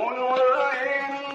قل إن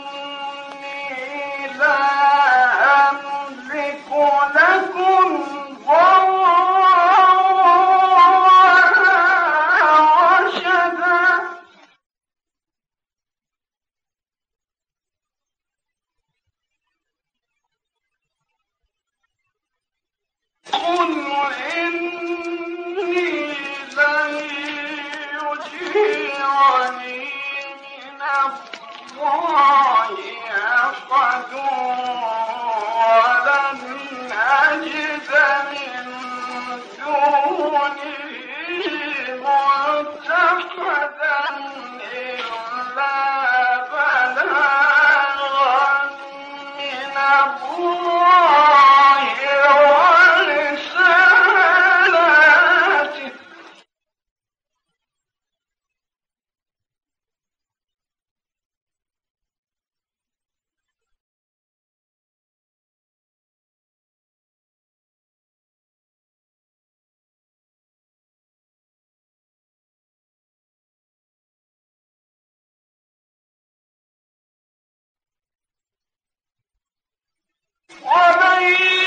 ومن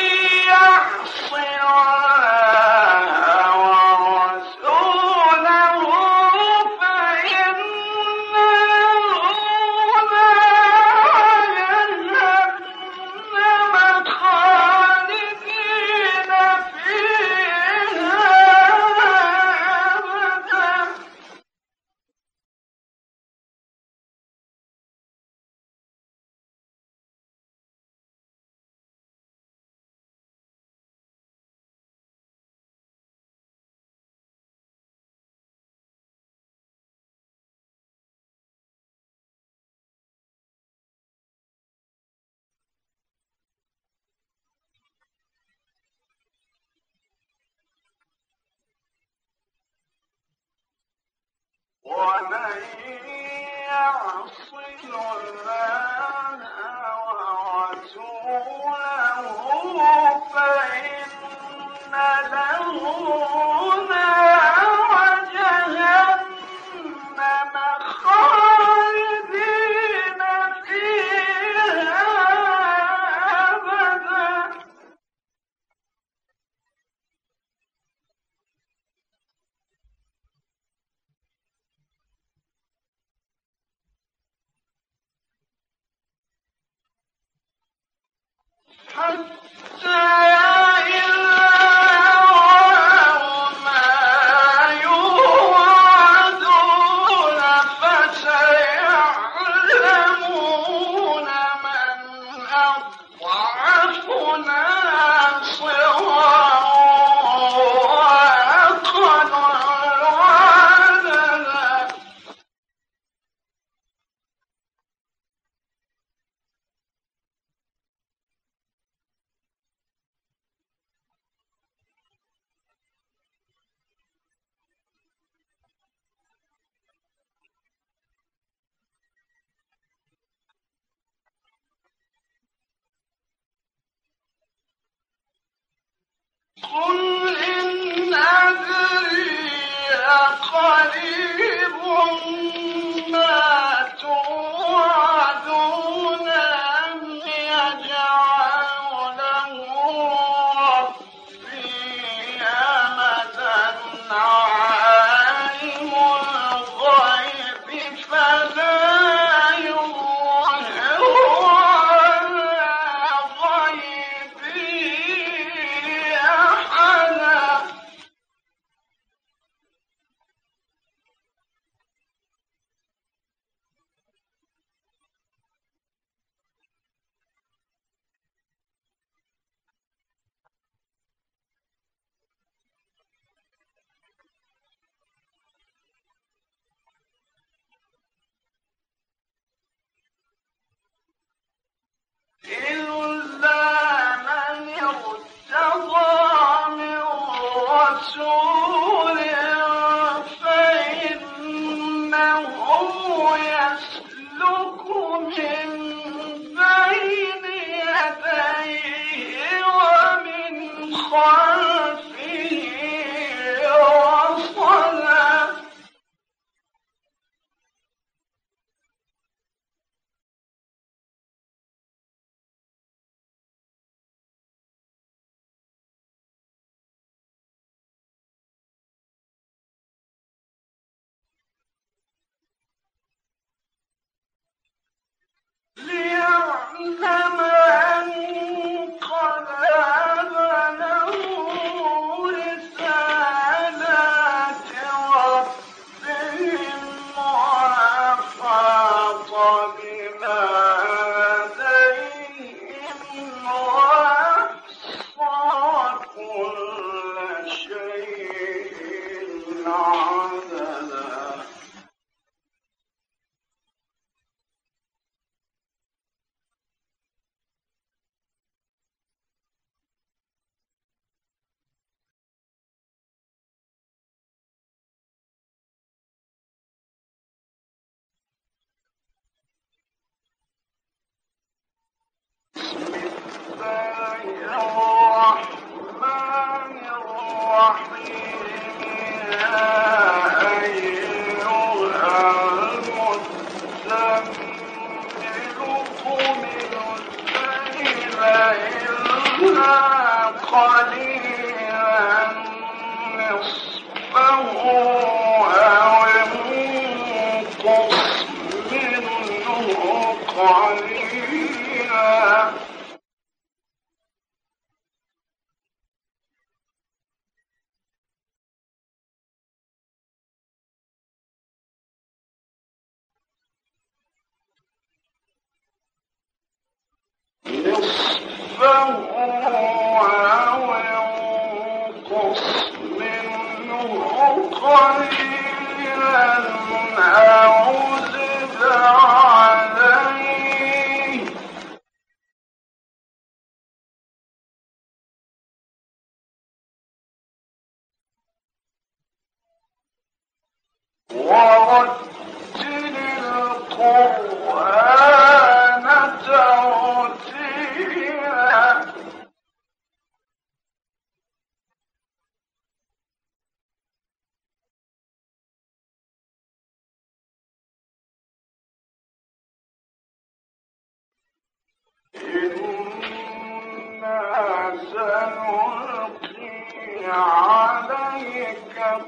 ومن يعص الله حتى قل إن أدري قريب ما ورتل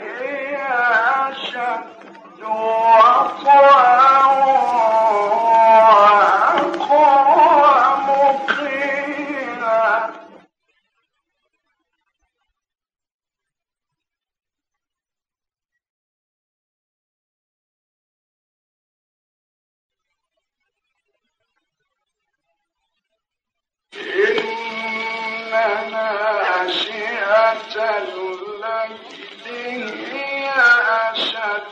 هي أشد وطئا أشد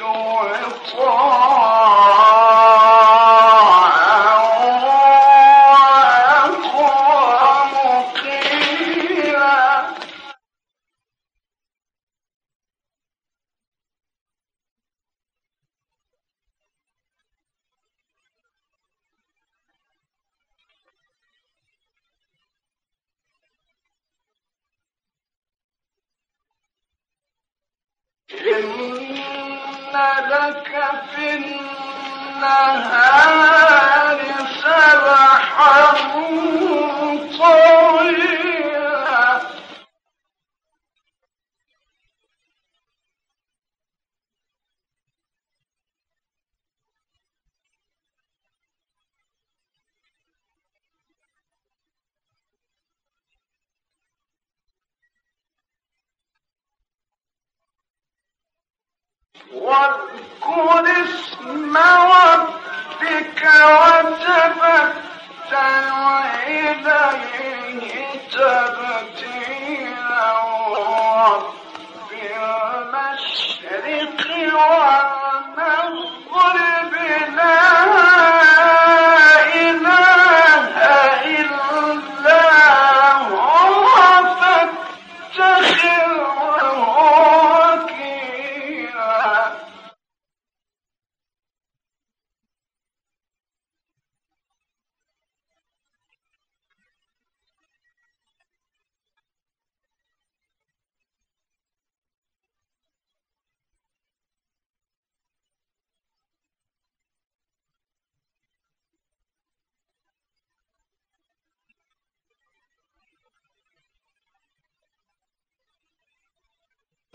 وطئا واذكر اسم ربك وتبتل إليه تبتيلا رب المشرق والمغرب.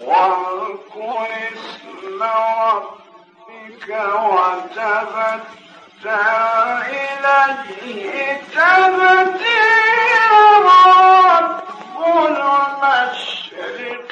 واذكر اسم ربك وتبتل إليه تبتيرا رب المشرق والمشرق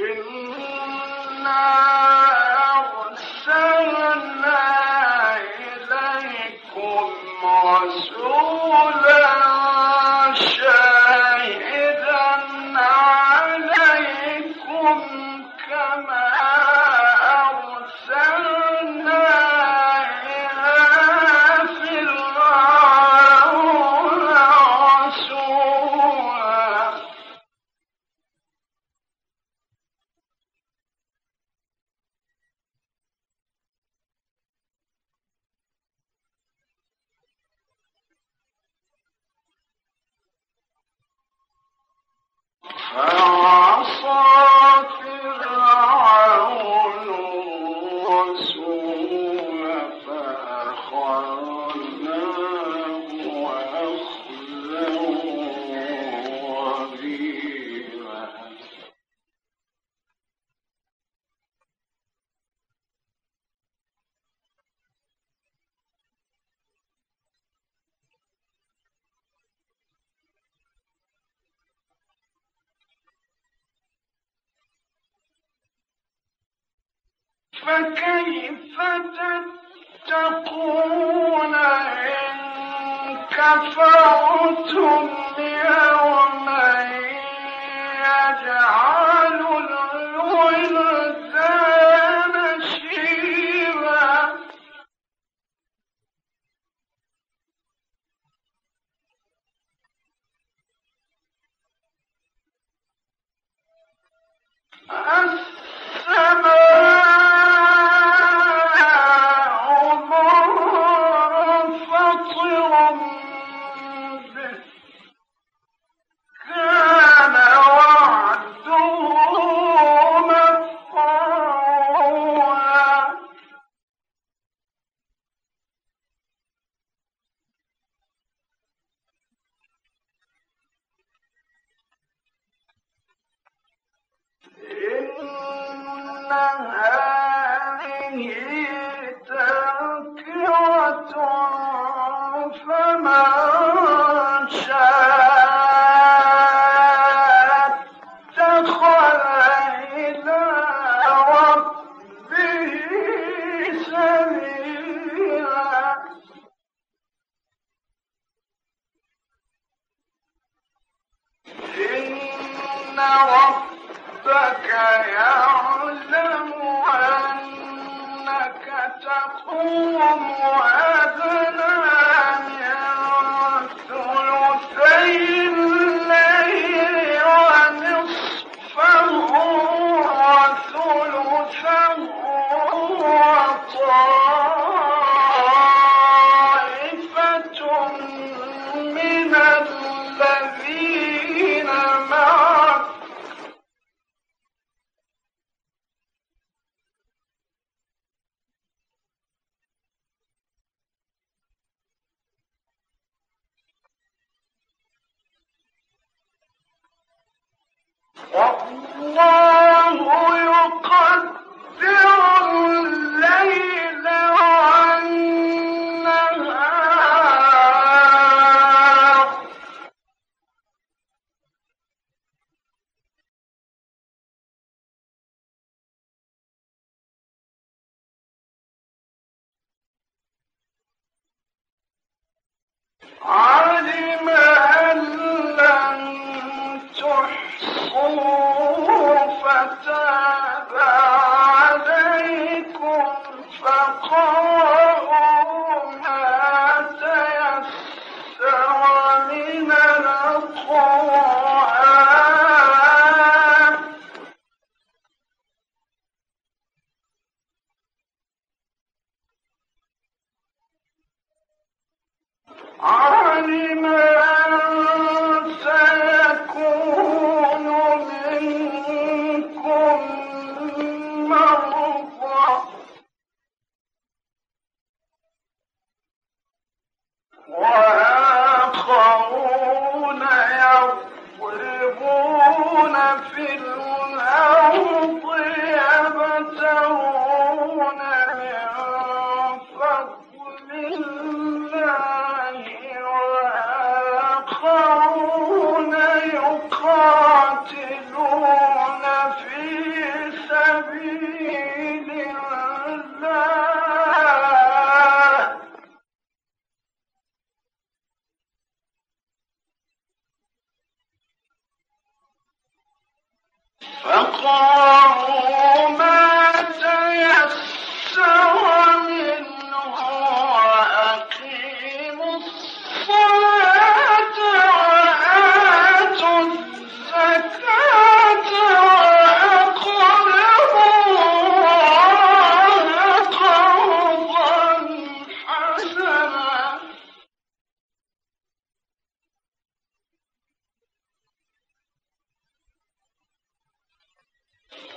إِنَّا فكيف تتقون إن كفرتم يوما يجعل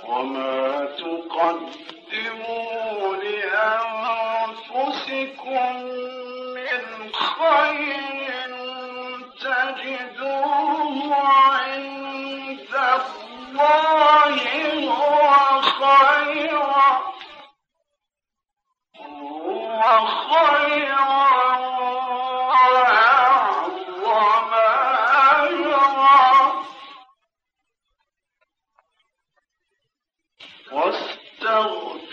وما تقدموا لأنفسكم من خير تجدوه عند الله هو خيرا. واستغفر